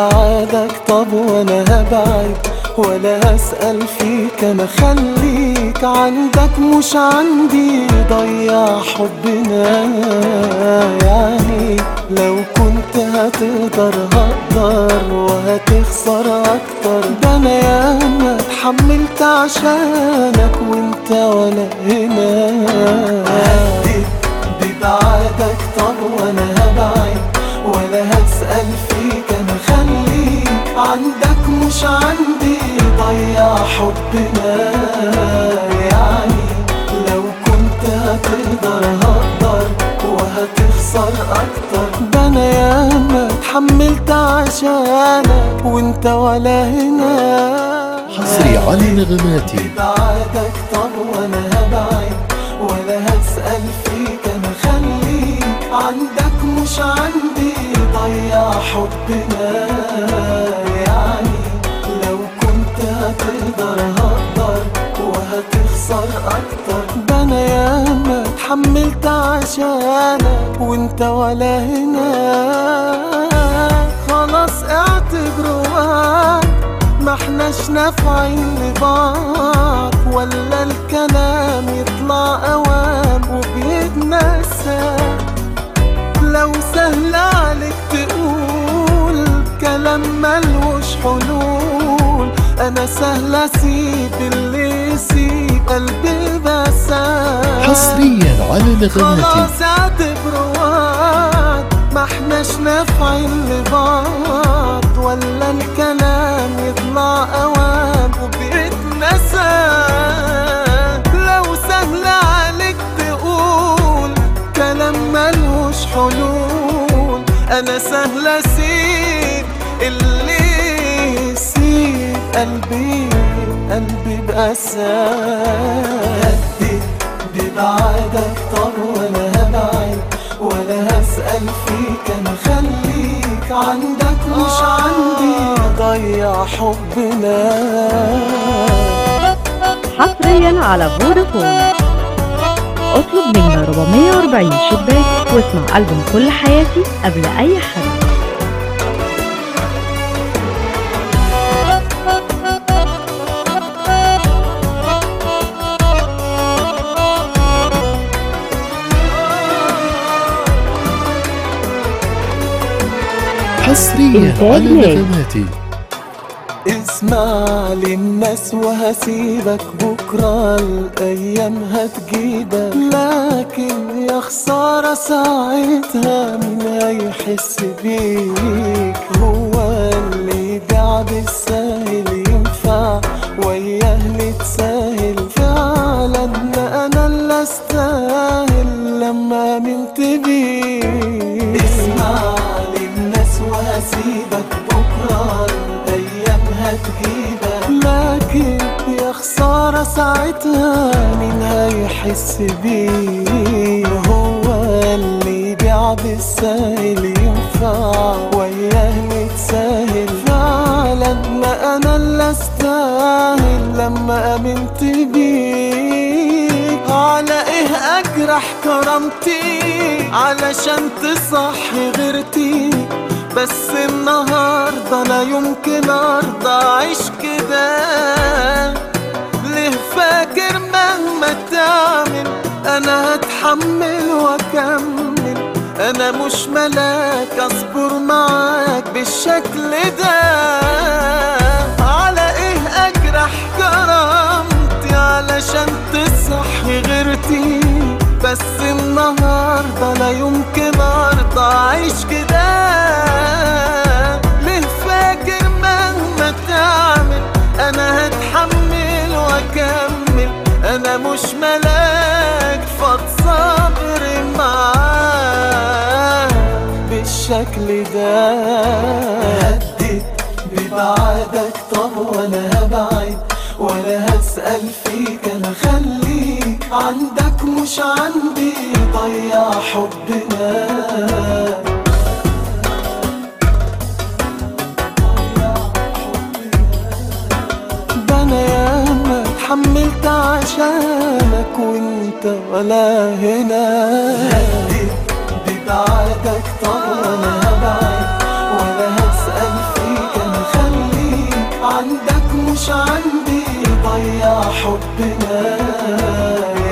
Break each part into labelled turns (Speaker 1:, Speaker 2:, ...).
Speaker 1: ببعادك طب وأنا هبعد ولا هسأل فيك أنا خليك. عندك مش عندي ضيع حبنا يعني لو كنت هتقدر هقدر وهتخسر أكتر. ده أنا ياما اتحملت عشانك وأنت ولا هنا. هديت ببعادك طب وأنا هبعد ولا هسأل فيك عندك مش عندي ضيع حبنا. يعني لو كنت هتقدر هقدر وهتخسر أكتر. ده أنا ياما اتحملت عشانك وأنت ولا هنا.
Speaker 2: حصري على نغماتي.
Speaker 1: بعدك طب وأنا هبعد ولا هسأل فيك. أنا خليك عندك مش عندي ضيع حبنا يعني لو كنت هتقدر هقدر وهتخسر أكتر. ده أنا ياما اتحملت عشانك وأنت ولا هنا. خلاص اعتبره وقت ما احناش نافعين لبعض ولا أنا سهل أسيب اللي يسيب قلبي بس
Speaker 2: حصريا على نغماتي خلاص
Speaker 1: اعتبره وقت ما احناش نافعين لبعض ولا الكلام يطلع اوام وبيتنسى لو سهل عليك تقول كلام ملوش حلول. أنا سهل أسيب اللي قلبي قلبي بأسى هدي ببعادك طب ولا هبعد ولا هسأل فيك أنا خليك عندك مش عندي. ضيع حبنا.
Speaker 3: حصريا على فودافون. اطلب منا 440 شباك واسمع ألبوم كل حياتي قبل أي حد.
Speaker 2: حصريا على نغماتي
Speaker 1: اسمع للناس وهسيبك بكرة الأيام هتجيبك. لكن يا خسارة ساعتها مين هيحس بيك؟ هو اللي يبيع بالساهل ينفع وياه اللي تساهل؟ فعلا أنا اللي أستاهل لما منت بيك. ساعتها مين هيحس بيه هو اللي يبيع بالساهل ينفع وياه نتساهل فعلا ما أنا اللي أستاهل لما آمنت بيك على إيه أجرح كرامتي؟ علشان تصحي غيرتي. بس النهاردة لا يمكن أرضى أعيش كده فاكر مهما تعمل أنا هتحمل وأكمل. أنا مش ملاك أصبر معاك بالشكل ده. على إيه أجرح؟ كرامتي علشان أنا مش ملاك فتصبر معاك بالشكل ده. هديت ببعادك طب ولا هبعد ولا هسأل فيك. أنا خليك عندك مش عندي ضيع حبنا. عشانك وانت ولا هنا. هدي ببعدك طب أنا هبعد ولا هسأل فيك أنا خليك عندك مش عندي ضيع حبنا.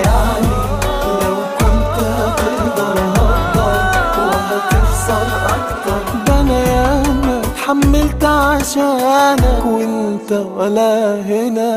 Speaker 1: يعني لو كنت هتقدر هقدر وهتخسر أكتر. ده أنا ياما اتحملت عشانك وانت ولا هنا.